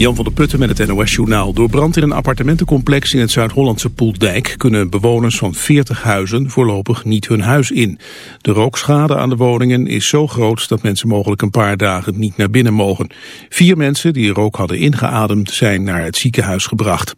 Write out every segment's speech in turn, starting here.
Jan van der Putten met het NOS-journaal. Door brand in een appartementencomplex in het Zuid-Hollandse Poeldijk... kunnen bewoners van 40 huizen voorlopig niet hun huis in. De rookschade aan de woningen is zo groot... dat mensen mogelijk een paar dagen niet naar binnen mogen. Vier mensen die rook hadden ingeademd zijn naar het ziekenhuis gebracht.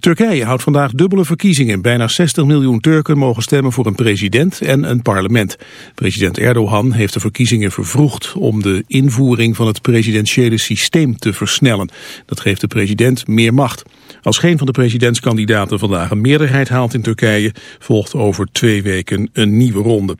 Turkije houdt vandaag dubbele verkiezingen. Bijna 60 miljoen Turken mogen stemmen voor een president en een parlement. President Erdogan heeft de verkiezingen vervroegd om de invoering van het presidentiële systeem te versnellen. Dat geeft de president meer macht. Als geen van de presidentskandidaten vandaag een meerderheid haalt in Turkije, volgt over twee weken een nieuwe ronde.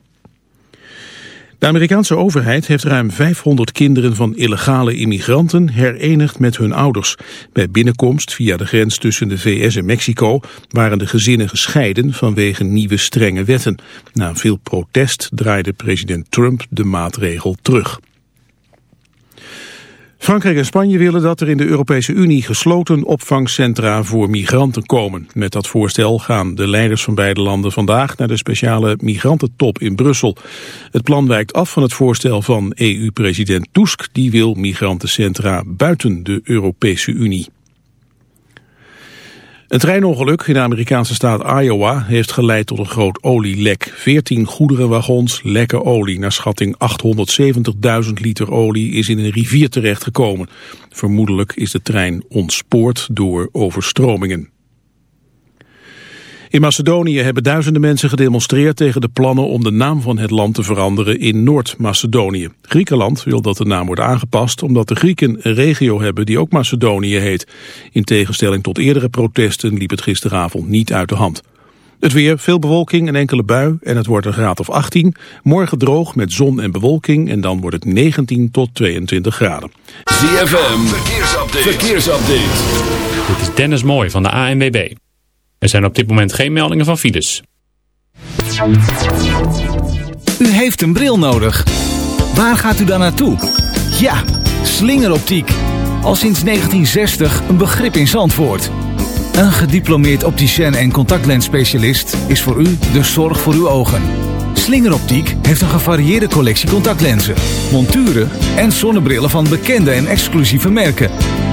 De Amerikaanse overheid heeft ruim 500 kinderen van illegale immigranten herenigd met hun ouders. Bij binnenkomst via de grens tussen de VS en Mexico waren de gezinnen gescheiden vanwege nieuwe strenge wetten. Na veel protest draaide president Trump de maatregel terug. Frankrijk en Spanje willen dat er in de Europese Unie gesloten opvangcentra voor migranten komen. Met dat voorstel gaan de leiders van beide landen vandaag naar de speciale migrantentop in Brussel. Het plan wijkt af van het voorstel van EU-president Tusk. Die wil migrantencentra buiten de Europese Unie. Een treinongeluk in de Amerikaanse staat Iowa heeft geleid tot een groot olielek. Veertien goederenwagons lekken olie. Naar schatting 870.000 liter olie is in een rivier terechtgekomen. Vermoedelijk is de trein ontspoord door overstromingen. In Macedonië hebben duizenden mensen gedemonstreerd tegen de plannen om de naam van het land te veranderen in Noord-Macedonië. Griekenland wil dat de naam wordt aangepast omdat de Grieken een regio hebben die ook Macedonië heet. In tegenstelling tot eerdere protesten liep het gisteravond niet uit de hand. Het weer, veel bewolking, een enkele bui en het wordt een graad of 18. Morgen droog met zon en bewolking en dan wordt het 19 tot 22 graden. ZFM, verkeersupdate. verkeersupdate. Dit is Dennis Mooi van de ANWB. Er zijn op dit moment geen meldingen van files. U heeft een bril nodig. Waar gaat u dan naartoe? Ja, slingeroptiek. Al sinds 1960 een begrip in Zandvoort. Een gediplomeerd opticien en contactlensspecialist is voor u de zorg voor uw ogen. Slingeroptiek heeft een gevarieerde collectie contactlenzen, monturen en zonnebrillen van bekende en exclusieve merken.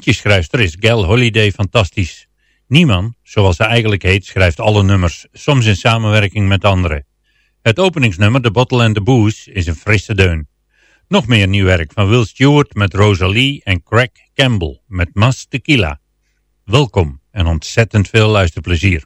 Liedjeschrijfster is Gail Holiday fantastisch. Niemand, zoals ze eigenlijk heet, schrijft alle nummers, soms in samenwerking met anderen. Het openingsnummer The Bottle and the Booze is een frisse deun. Nog meer nieuw werk van Will Stewart met Rosalie en Craig Campbell met Mas Tequila. Welkom en ontzettend veel luisterplezier.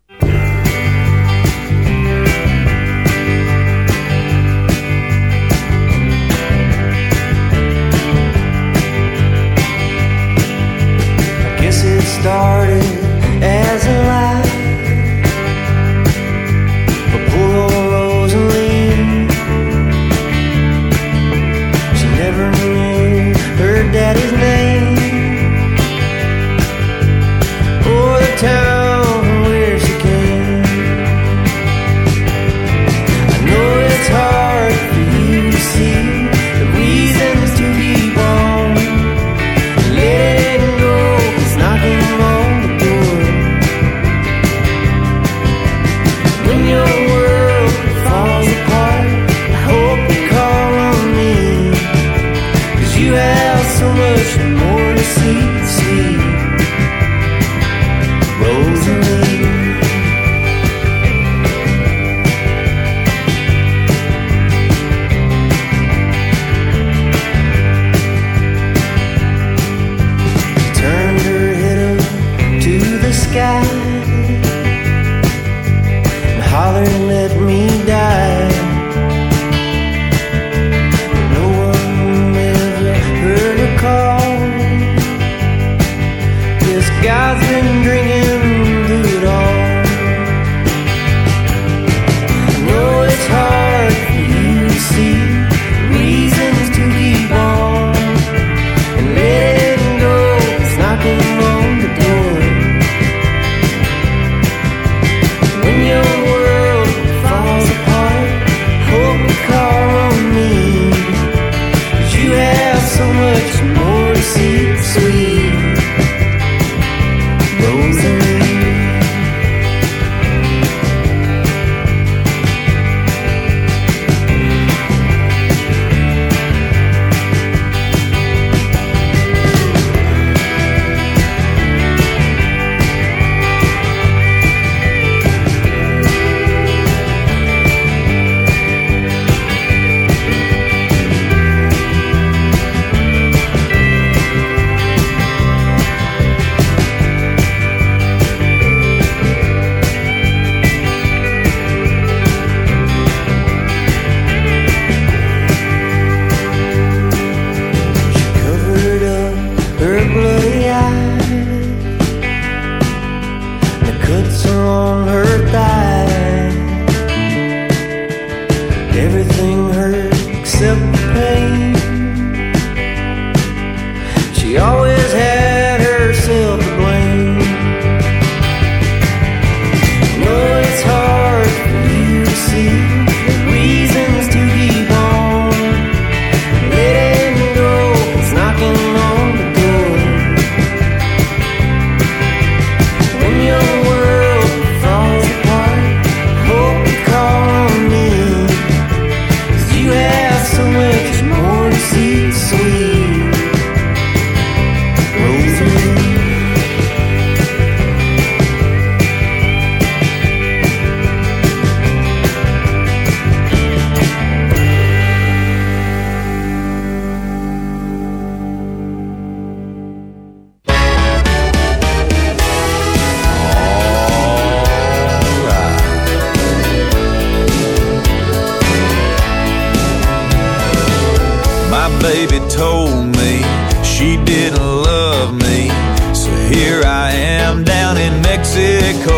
My baby told me she didn't love me. So here I am down in Mexico.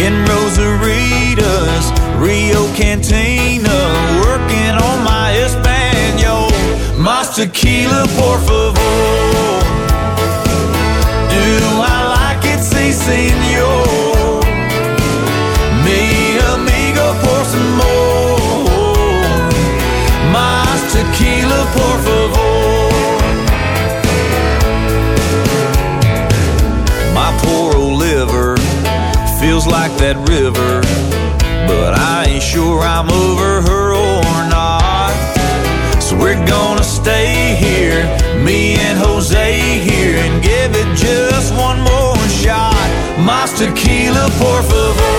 In Rosarita's Rio Cantina. Working on my Espanol. Mas tequila, por favor. Do I like it? Say, senor. like that river, but I ain't sure I'm over her or not. So we're gonna stay here, me and Jose here, and give it just one more shot. My tequila, por favor.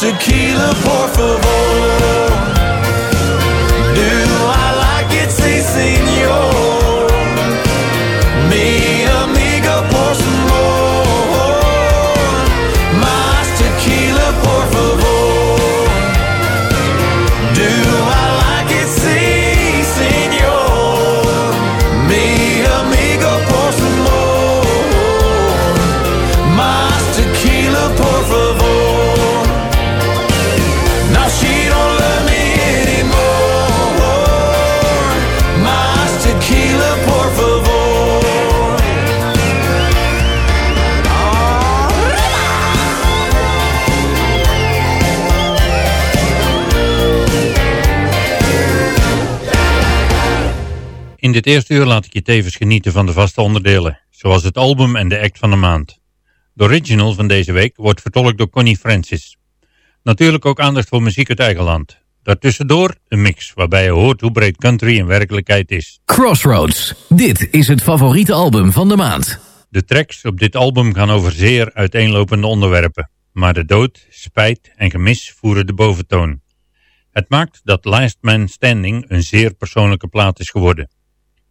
Tequila, por favor. In dit eerste uur laat ik je tevens genieten van de vaste onderdelen, zoals het album en de act van de maand. De original van deze week wordt vertolkt door Connie Francis. Natuurlijk ook aandacht voor muziek uit eigen land. Daartussendoor een mix, waarbij je hoort hoe breed country in werkelijkheid is. Crossroads. Dit is het favoriete album van de maand. De tracks op dit album gaan over zeer uiteenlopende onderwerpen. Maar de dood, spijt en gemis voeren de boventoon. Het maakt dat Last Man Standing een zeer persoonlijke plaat is geworden.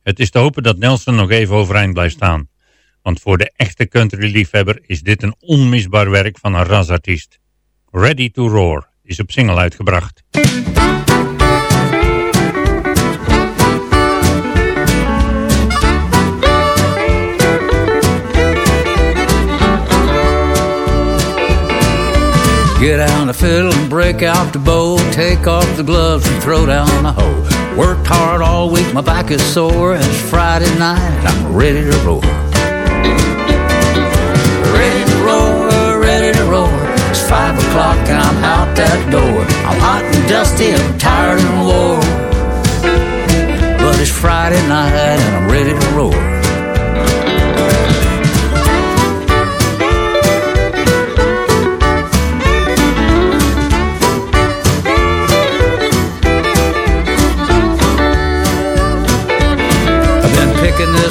Het is te hopen dat Nelson nog even overeind blijft staan. Want voor de echte country-liefhebber is dit een onmisbaar werk van een rasartiest. Ready to Roar is op single uitgebracht. Get out the fiddle and break out the bow. Take off the gloves and throw down the hoe. Worked hard all week, my back is sore. It's Friday night I'm ready to roar. Ready to roar, ready to roar. It's five o'clock and I'm out that door. I'm hot and dusty, I'm tired and wore. But it's Friday night and I'm ready to roar.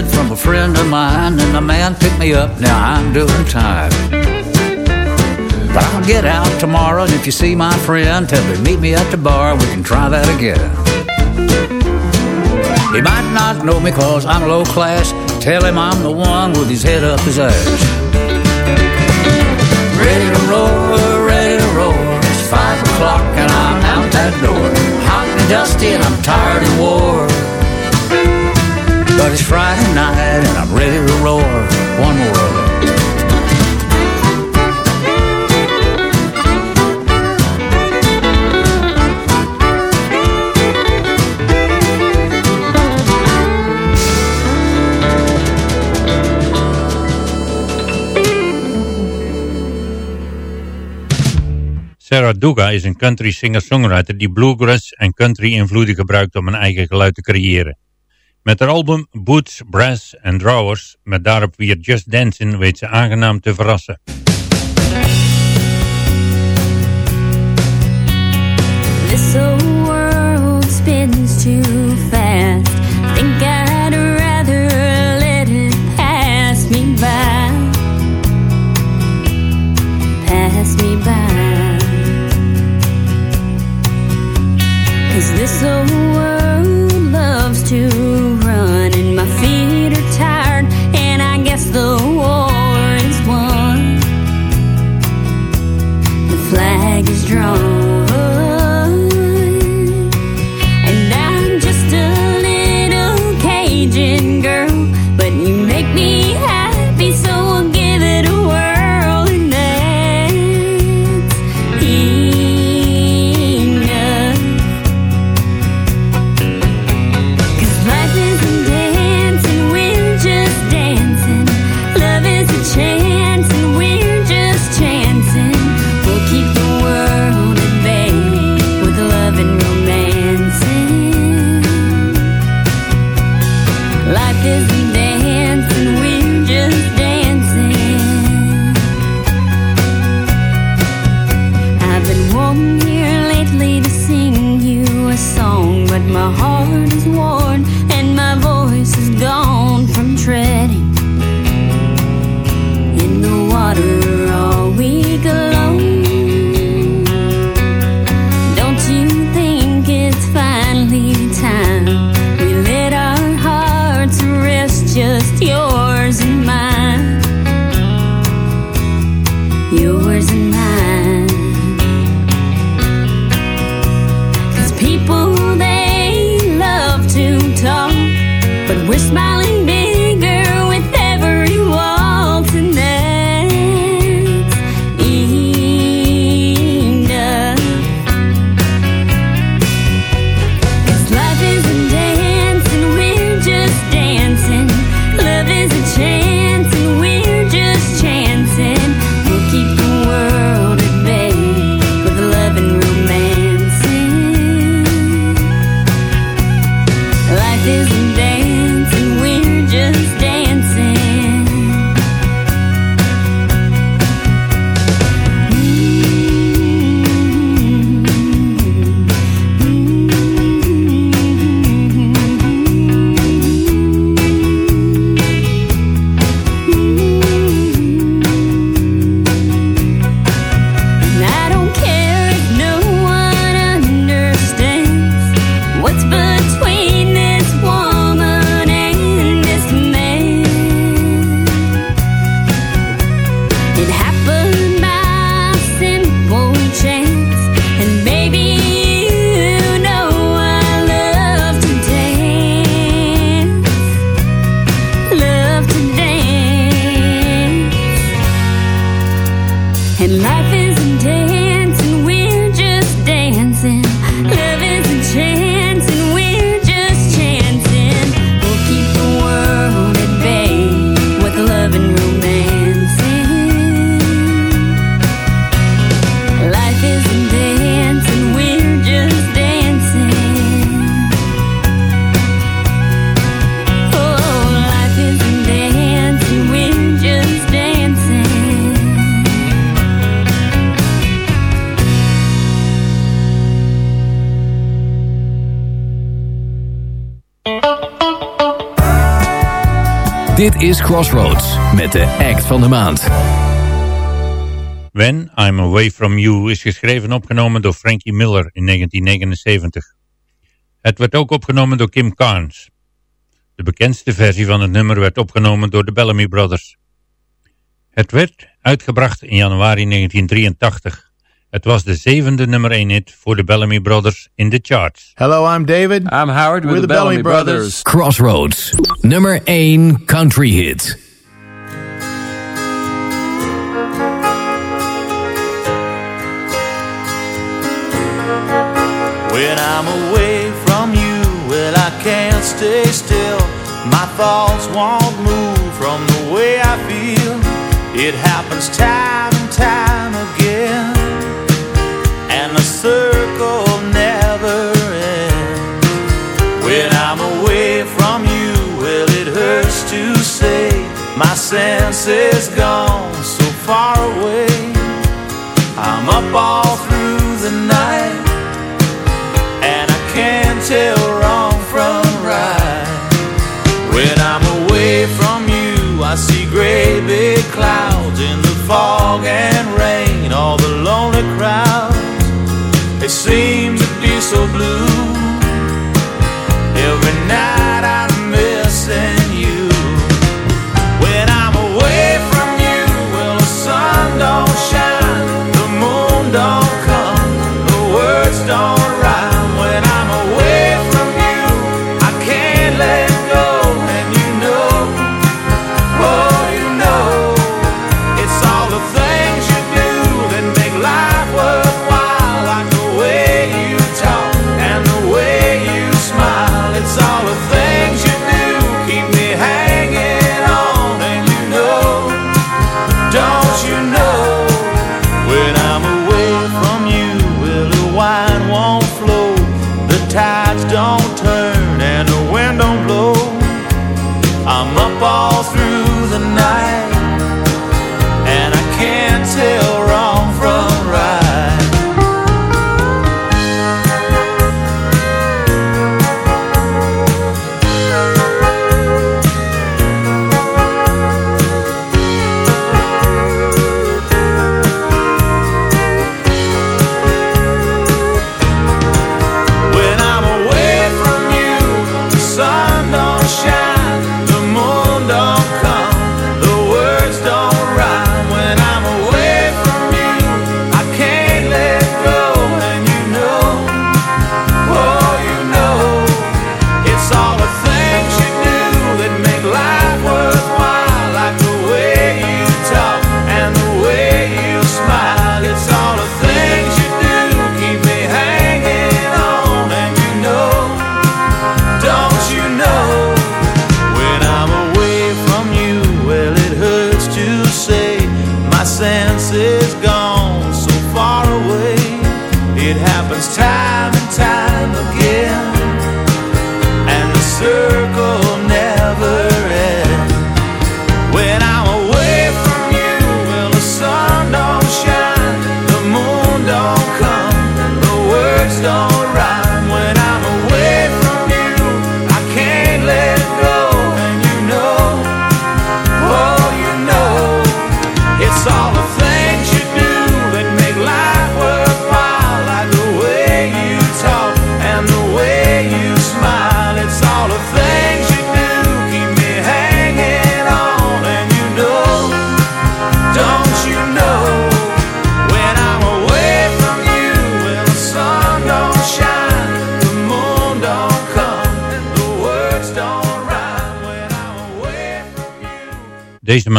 From a friend of mine, and the man picked me up. Now I'm doing time. But I'll get out tomorrow, and if you see my friend, tell him meet me at the bar. We can try that again. He might not know me cause I'm low class. Tell him I'm the one with his head up his ass. Ready to roll, ready to roll. It's five o'clock and I'm out that door. Hot and dusty and I'm tired and wore. But it's Friday night and I'm ready to roar. One. Sarah Duga is een country singer-songwriter die bluegrass en country invloeden gebruikt om een eigen geluid te creëren. Met haar album Boots, Brass and Drawers, met daarop weer Just Dancing, weet ze aangenaam te verrassen. This old world spins too fast. Think I'd rather let it pass me by. Pass me by. Cause this old world loves to is Crossroads met de act van de maand. When I'm Away From You is geschreven en opgenomen door Frankie Miller in 1979. Het werd ook opgenomen door Kim Carnes. De bekendste versie van het nummer werd opgenomen door de Bellamy Brothers. Het werd uitgebracht in januari 1983. Het was de zevende nummer 1 hit voor de Bellamy Brothers in de charts. Hello, I'm David. I'm Howard. We're, We're the, the Bellamy, Bellamy Brothers. Crossroads, nummer 1 country hit. When I'm away from you, well, I can't stay still. My thoughts won't move from the way I feel. It happens time and time again, and the circle never ends. When I'm away from you, well, it hurts to say my sense is gone so far away. I'm up all through the night, and I can't tell wrong from right. When I'm away from you, I see gray big clouds in the fog sim.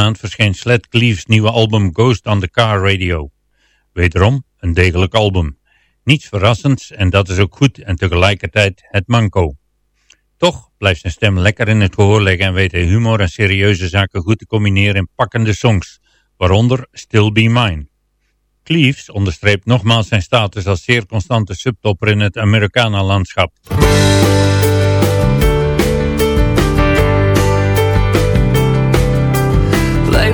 Maand verscheen Sled Cleave's nieuwe album Ghost on the Car Radio. Wederom een degelijk album. Niets verrassends en dat is ook goed en tegelijkertijd het manco. Toch blijft zijn stem lekker in het gehoor liggen en weet hij humor en serieuze zaken goed te combineren in pakkende songs, waaronder Still Be Mine. Cleaves onderstreept nogmaals zijn status als zeer constante subtopper in het Americana-landschap.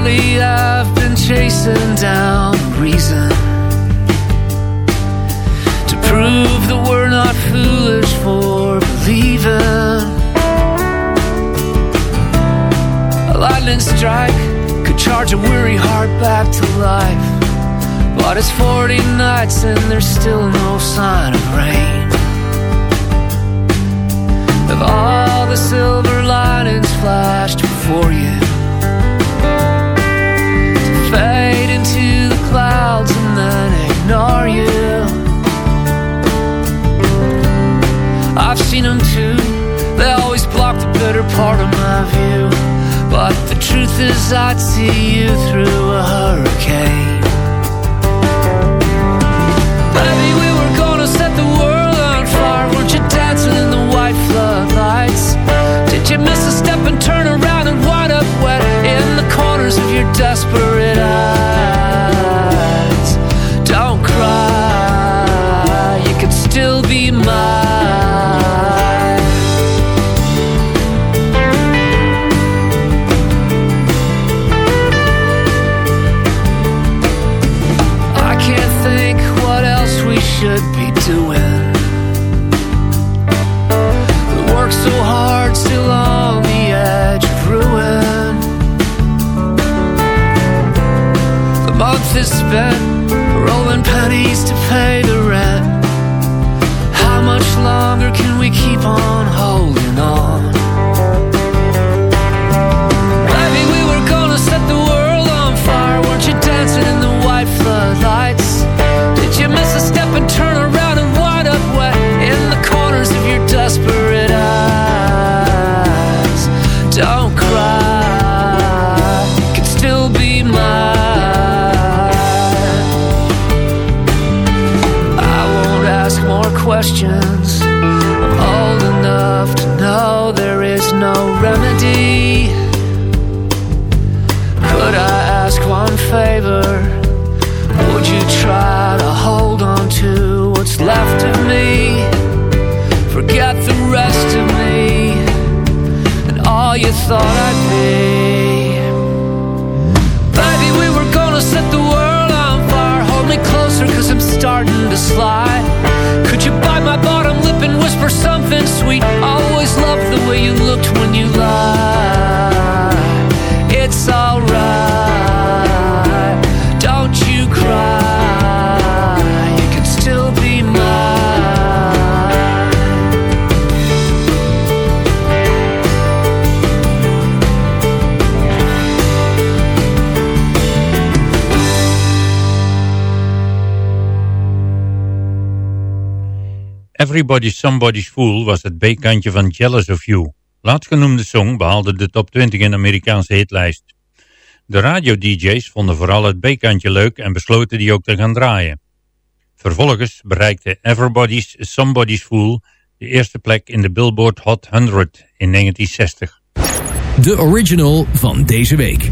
Lately I've been chasing down reason to prove that we're not foolish for believing. A lightning strike could charge a weary heart back to life. But it's 40 nights and there's still no sign of rain. Have all the silver linings flashed before you? Seen them too, they always block the better part of my view. But the truth is, I'd see you through a hurricane. Baby, we were gonna set the world on fire. Weren't you dancing in the white floodlights? Did you miss a step and turn around and wind up wet in the corners of your desperate eyes? to spend, rolling pennies to pay the rent. How much longer can we keep on? Everybody's Somebody's Fool was het B-kantje van Jealous of You. Laatstgenoemde song behaalde de top 20 in de Amerikaanse hitlijst. De radio-dj's vonden vooral het B-kantje leuk en besloten die ook te gaan draaien. Vervolgens bereikte Everybody's Somebody's Fool de eerste plek in de Billboard Hot 100 in 1960. De original van deze week.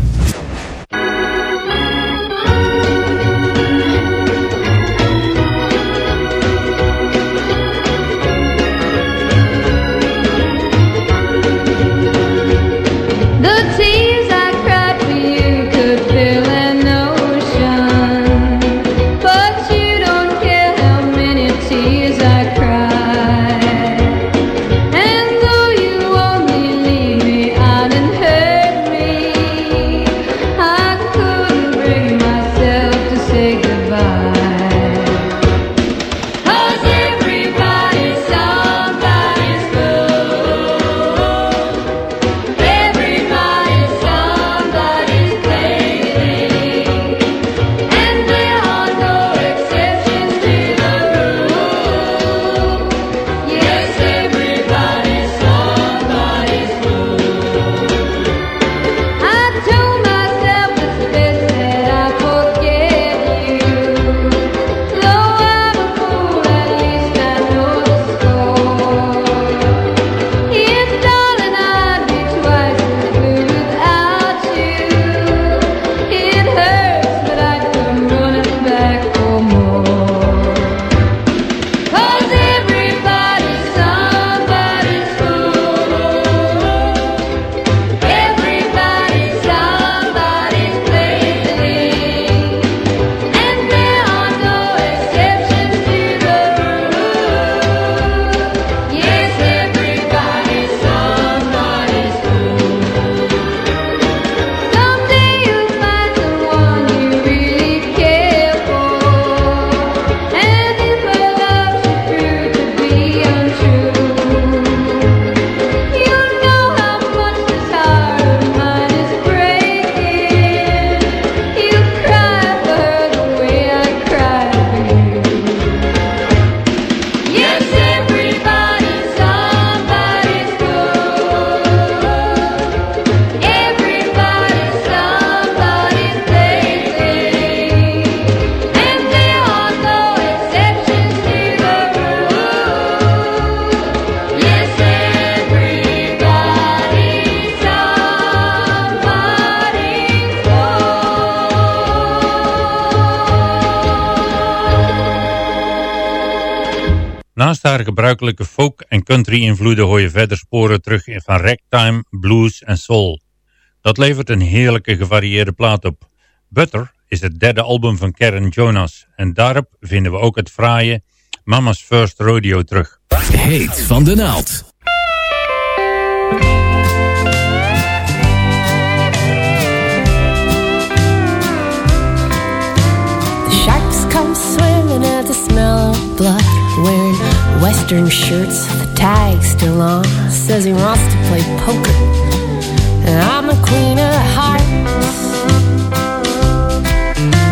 Naast haar gebruikelijke folk- en country-invloeden hoor je verder sporen terug van ragtime, blues en soul. Dat levert een heerlijke gevarieerde plaat op. Butter is het derde album van Karen Jonas en daarop vinden we ook het fraaie Mama's First Rodeo terug. Heet van de naald. Sharks come swimming at the smell Wearing western shirts the tag still on. Says he wants to play poker. And I'm the queen of hearts.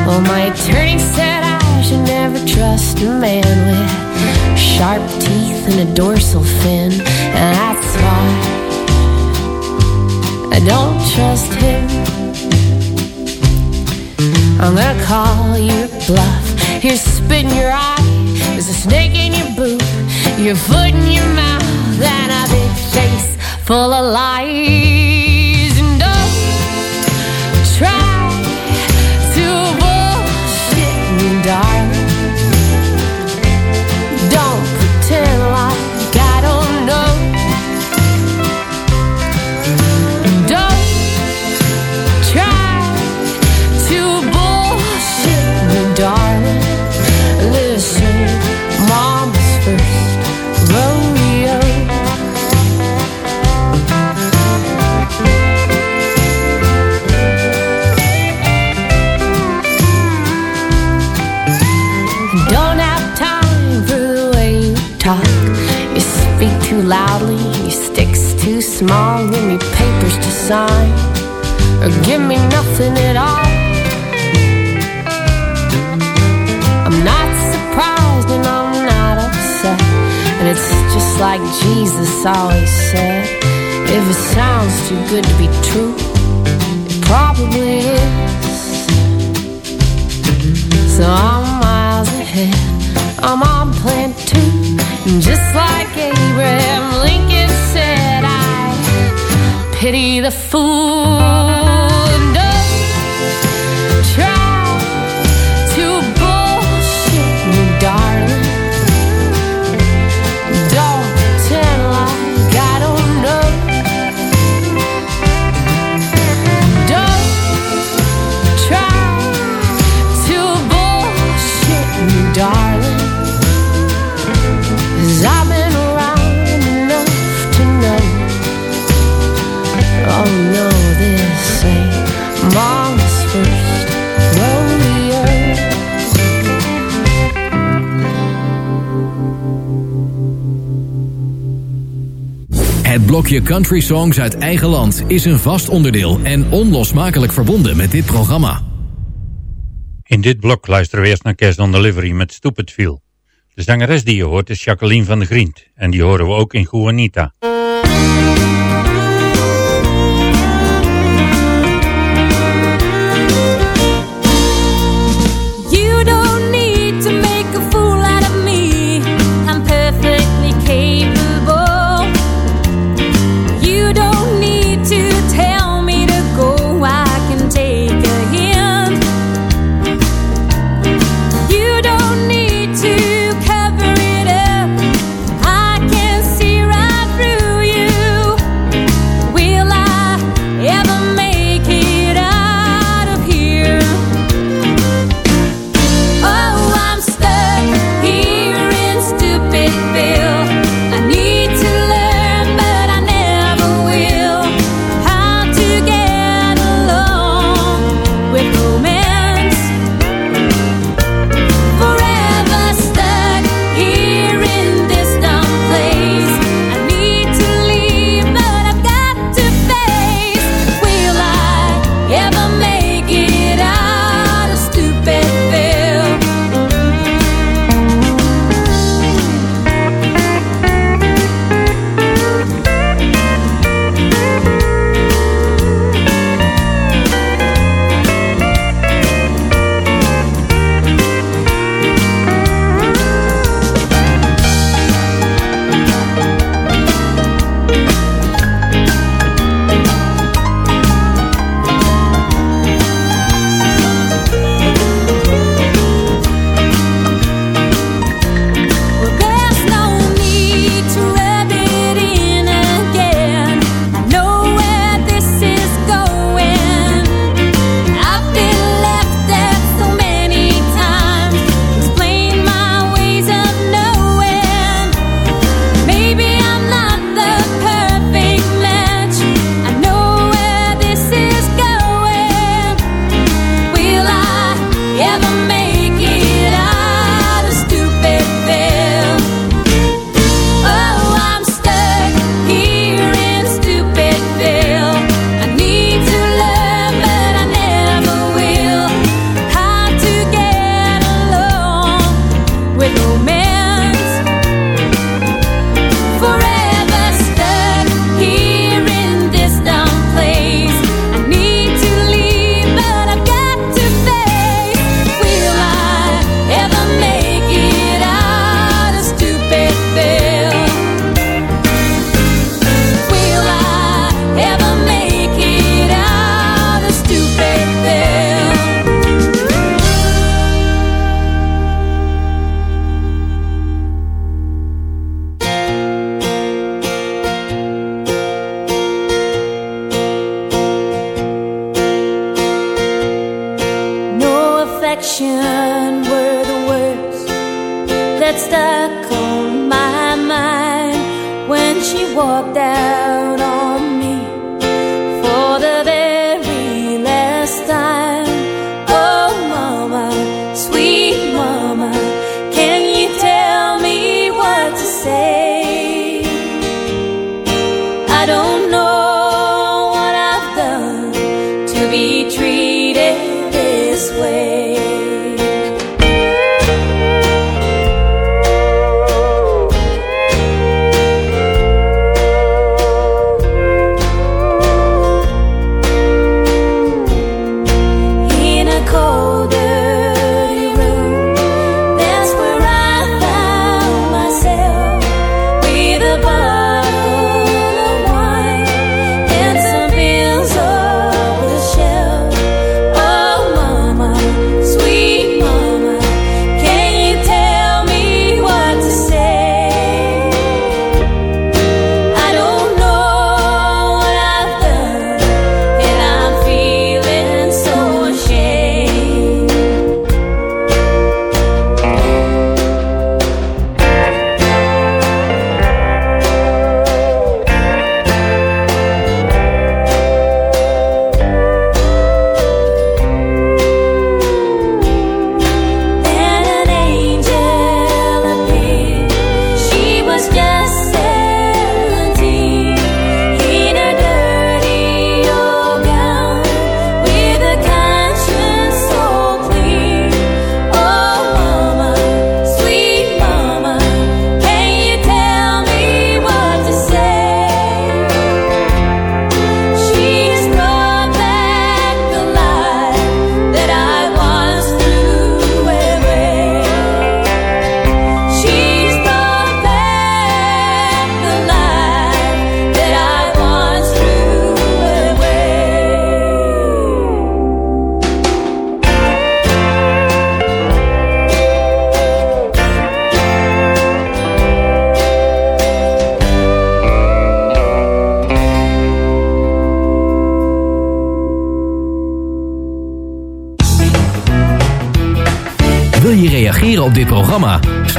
Well, my attorney said I should never trust a man with sharp teeth and a dorsal fin. And that's why I don't trust him. I'm gonna call your bluff. Here's spit in your eye. There's a snake in your boot. Your foot in your mouth. And a big face full of lies. Talk. You speak too loudly, You stick's too small. Give me papers to sign, or give me nothing at all. I'm not surprised and I'm not upset. And it's just like Jesus always said if it sounds too good to be true, it probably is. So I'm miles ahead, I'm on plan two. Just like Abraham Lincoln said, I pity the fool. Het blokje country songs uit eigen land is een vast onderdeel en onlosmakelijk verbonden met dit programma. In dit blok luisteren we eerst naar Cash on Delivery met Stupid Feel. De zangeres die je hoort is Jacqueline van de Grient en die horen we ook in Juanita.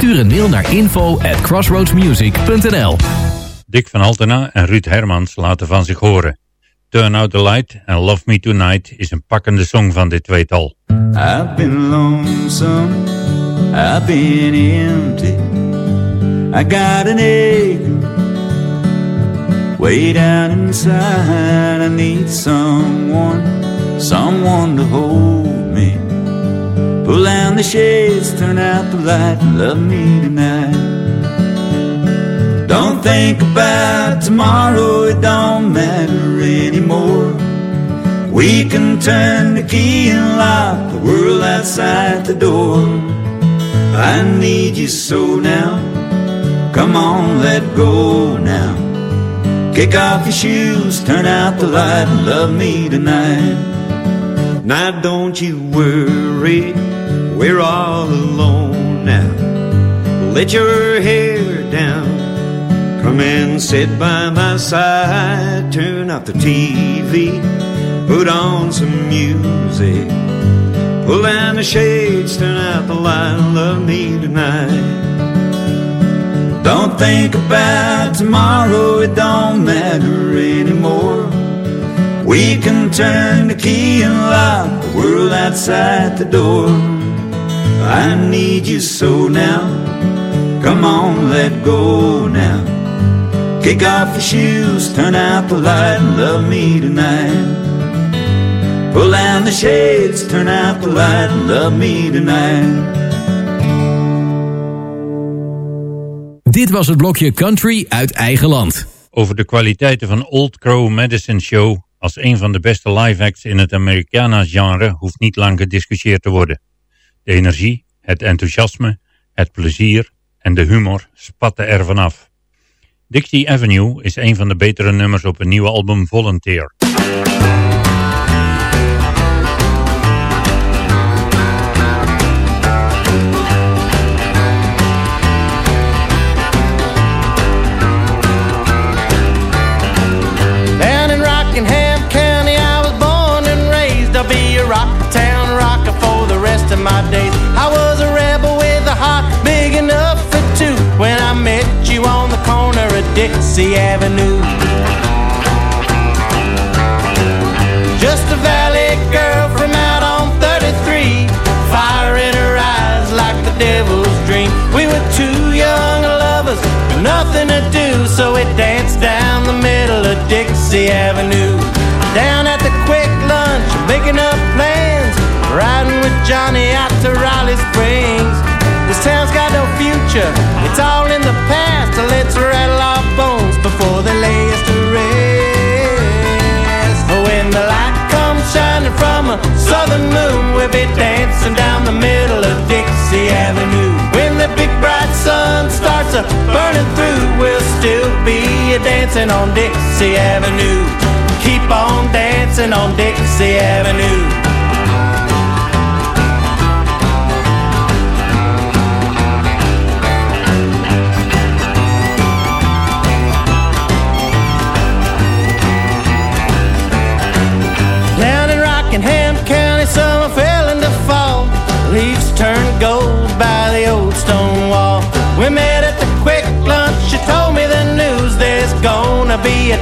Stuur een mail naar info at crossroadsmusic.nl Dick van Altena en Ruud Hermans laten van zich horen. Turn Out the Light en Love Me Tonight is een pakkende song van dit tweetal. I've been lonesome, I've been empty. I got an ache way down inside. I need someone, someone to hold. Pull down the shades, turn out the light, and love me tonight. Don't think about tomorrow, it don't matter anymore. We can turn the key and lock the world outside the door. I need you so now. Come on, let go now. Kick off your shoes, turn out the light, and love me tonight. Now don't you worry, we're all alone now. Let your hair down. Come and sit by my side. Turn off the TV. Put on some music. Pull down the shades. Turn out the light. Love me tonight. Don't think about tomorrow. It don't matter anymore. We can turn the key and lock the world outside the door. I need you so now. Come on, let go now. Kick off your shoes, turn out the light, and love me tonight. Pull down the shades, turn out the light, and love me tonight. Dit was het blokje Country uit eigen land. Over de kwaliteiten van Old Crow Medicine Show als een van de beste live acts in het Americana-genre hoeft niet lang gediscussieerd te worden. De energie, het enthousiasme, het plezier en de humor spatten er vanaf. Dixie Avenue is een van de betere nummers op een nieuwe album Volunteer. Avenue. Just a valley girl from out on 33, fire in her eyes like the devil's dream. We were two young lovers, nothing to do, so we danced down the middle of Dixie Avenue. Down at the quick lunch, making up plans, riding with Johnny out to Raleigh Springs. This town's got no future, be dancing down the middle of Dixie Avenue. When the big bright sun starts a burning through, we'll still be a dancing on Dixie Avenue. Keep on dancing on Dixie Avenue.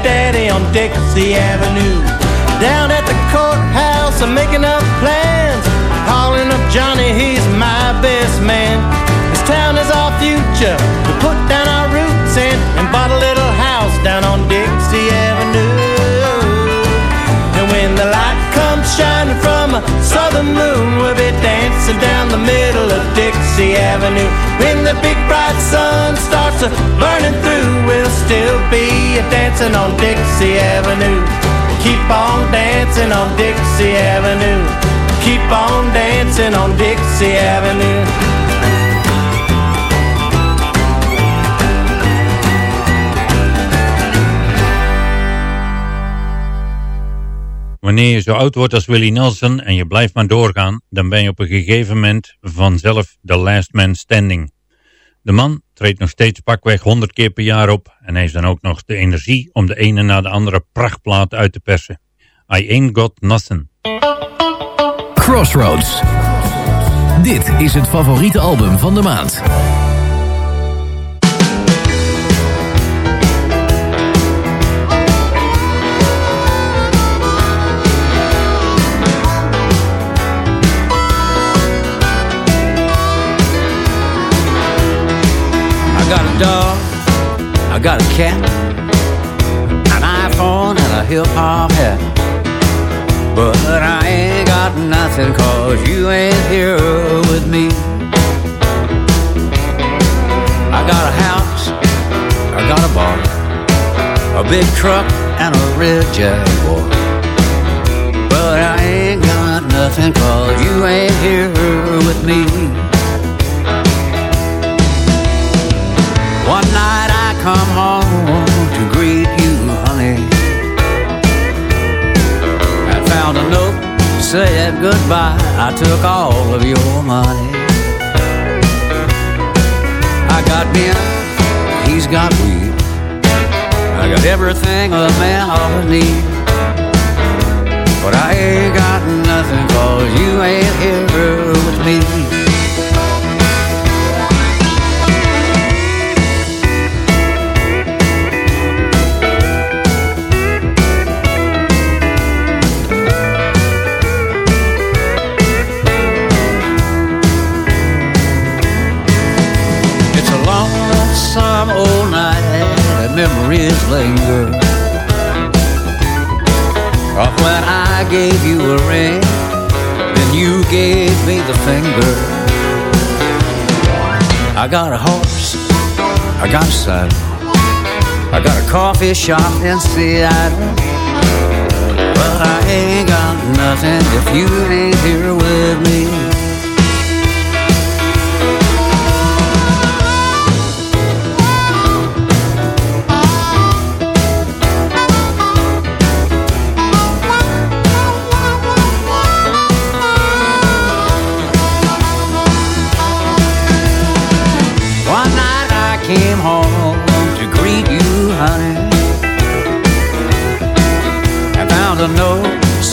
Daddy on Dixie Avenue. Down at the courthouse, I'm making up plans. Calling up Johnny, he's my best man. This town is our future. We put down Avenue. When the big bright sun starts a burning through, we'll still be a dancing on Dixie Avenue. Keep on dancing on Dixie Avenue. Keep on dancing on Dixie Avenue. Wanneer je zo oud wordt als Willie Nelson en je blijft maar doorgaan, dan ben je op een gegeven moment vanzelf de last man standing. De man treedt nog steeds pakweg 100 keer per jaar op en heeft dan ook nog de energie om de ene na de andere prachtplaat uit te persen. I Ain't Got Nothing. Crossroads. Dit is het favoriete album van de maand. I got a cat, an iPhone and a hip hop hat. But I ain't got nothing cause you ain't here with me. I got a house, I got a bar, a big truck and a red Jaguar. But I ain't got nothing cause you ain't here with me. Come home to greet you, honey. I found a note saying goodbye. I took all of your money. I got men, he's got weed. I got everything a man ought to need. But I ain't got nothing cause you ain't here with me. Memories linger Of when I gave you a ring Then you gave me the finger. I got a horse, I got a saddle I got a coffee shop in Seattle. But I ain't got nothing if you ain't here with me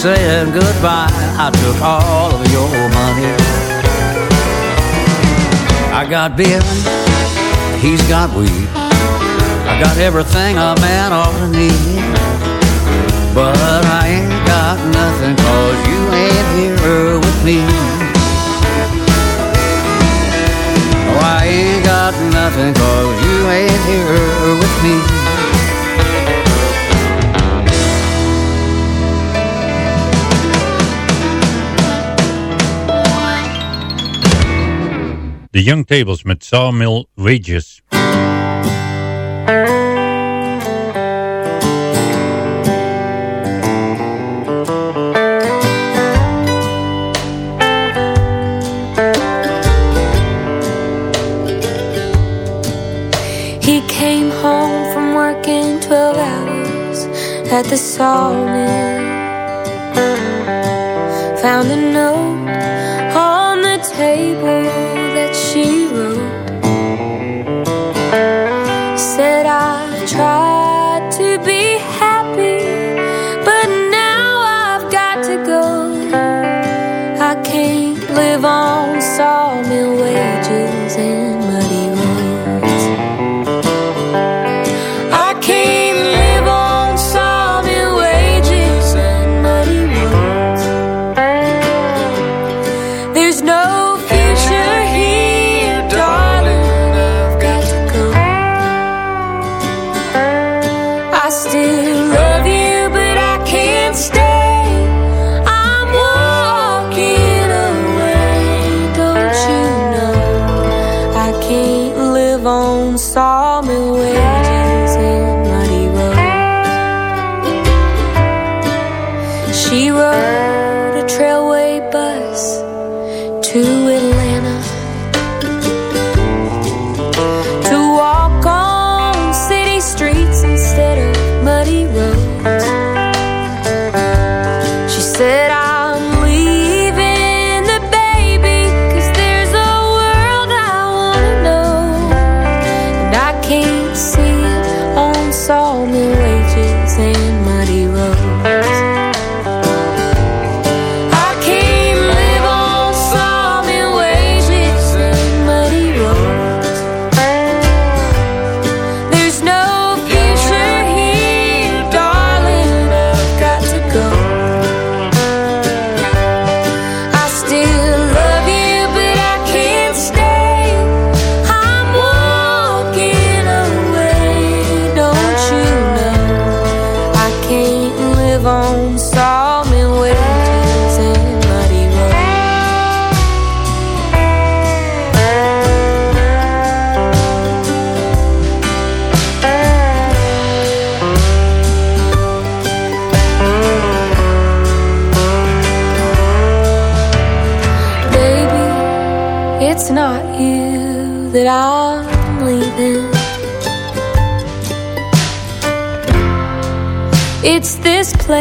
saying goodbye. I took all of your money. I got Ben, he's got weed. I I got everything a man ought to need. But I ain't got nothing cause you ain't here with me. No, I ain't got nothing cause you ain't here with me. The Young Fables met Sawmill Wages. He came home from working 12 hours at the sawmill. Found a note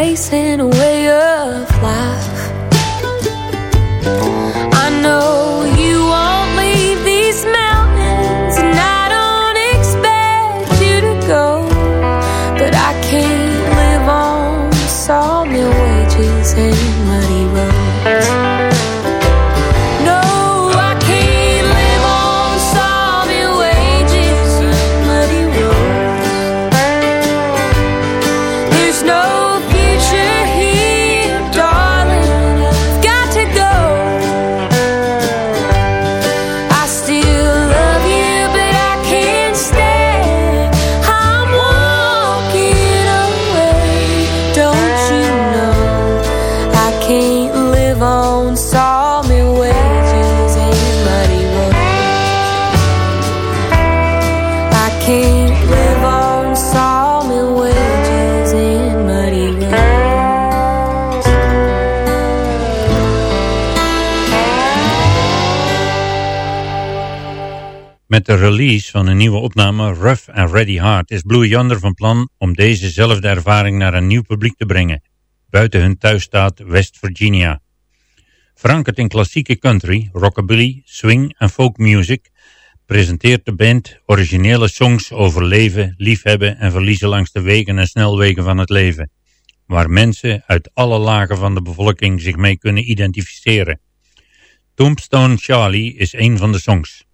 and Met de release van een nieuwe opname Rough and Ready Hard is Blue Yonder van plan om dezezelfde ervaring naar een nieuw publiek te brengen, buiten hun thuisstaat West Virginia. Verankerd in klassieke country, rockabilly, swing en folk music presenteert de band originele songs over leven, liefhebben en verliezen langs de wegen en snelwegen van het leven, waar mensen uit alle lagen van de bevolking zich mee kunnen identificeren. Tombstone Charlie is een van de songs.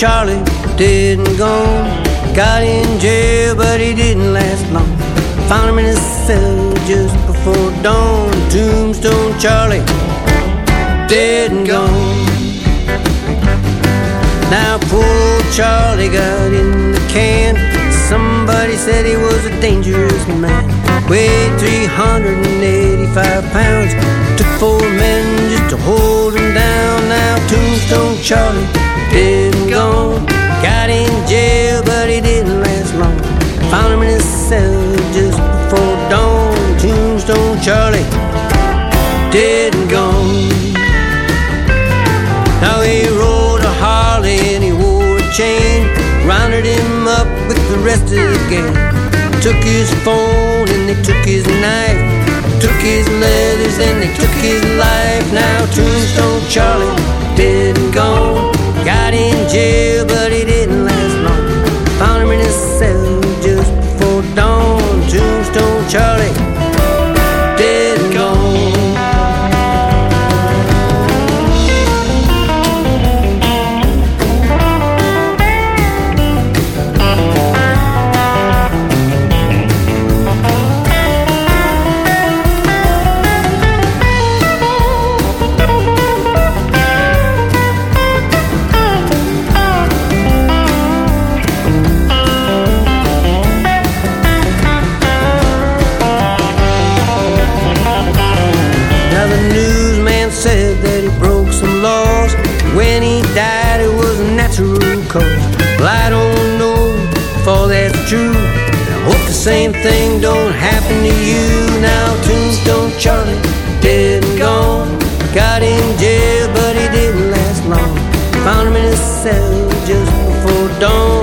Charlie, dead and gone. Got in jail, but he didn't last long. Found him in his cell just before dawn. Tombstone Charlie, and gone. Now poor Charlie got in the can. Somebody said he was a dangerous man. Weighed 385 pounds. Took four men just to hold him down. Now Tombstone Charlie, and gone. Got in jail, but he didn't last long. Found him in his the gang. Took his phone and they took his knife. Took his leathers and they took his life. Now Tombstone Charlie, dead and gone. Got in jail, but he didn't same thing don't happen to you. Now Tombstone Charlie, dead and gone. Got in jail, but he didn't last long. Found him in his cell just before dawn.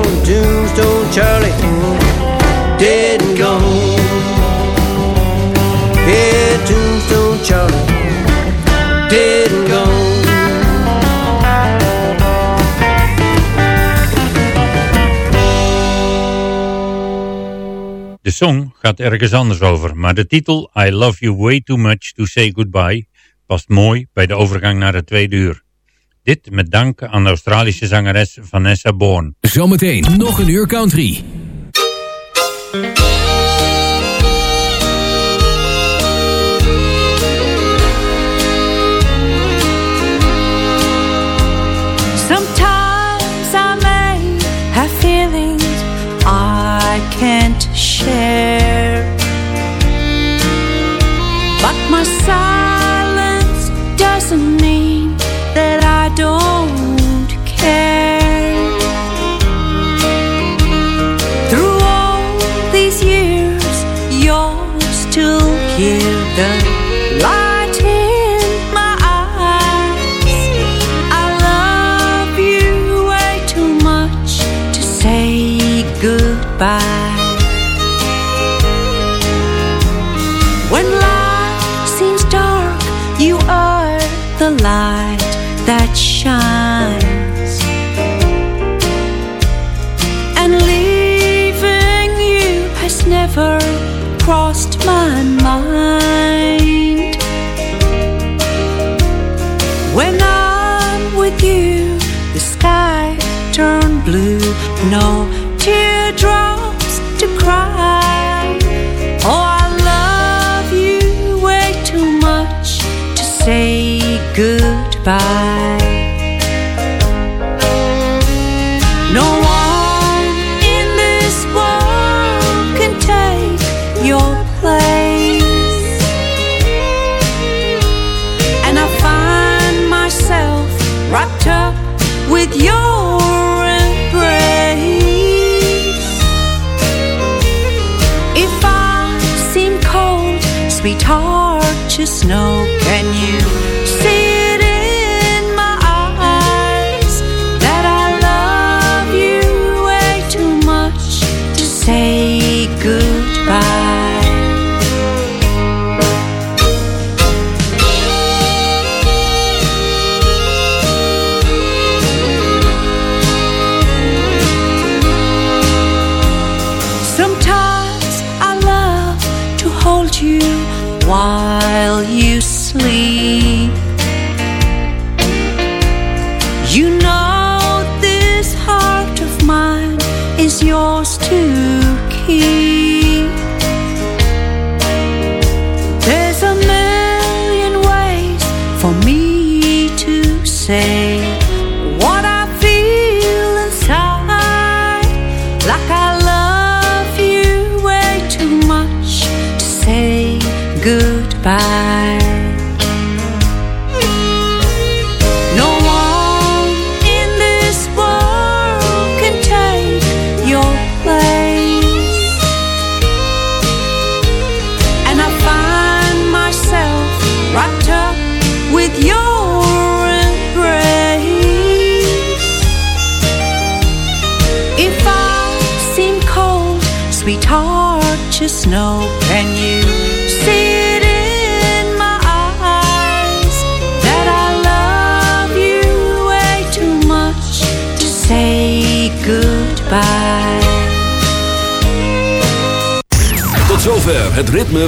Song gaat ergens anders over, maar de titel I Love You Way Too Much To Say Goodbye past mooi bij de overgang naar het tweede uur. Dit met dank aan de Australische zangeres Vanessa Bourne. Zometeen nog een uur country.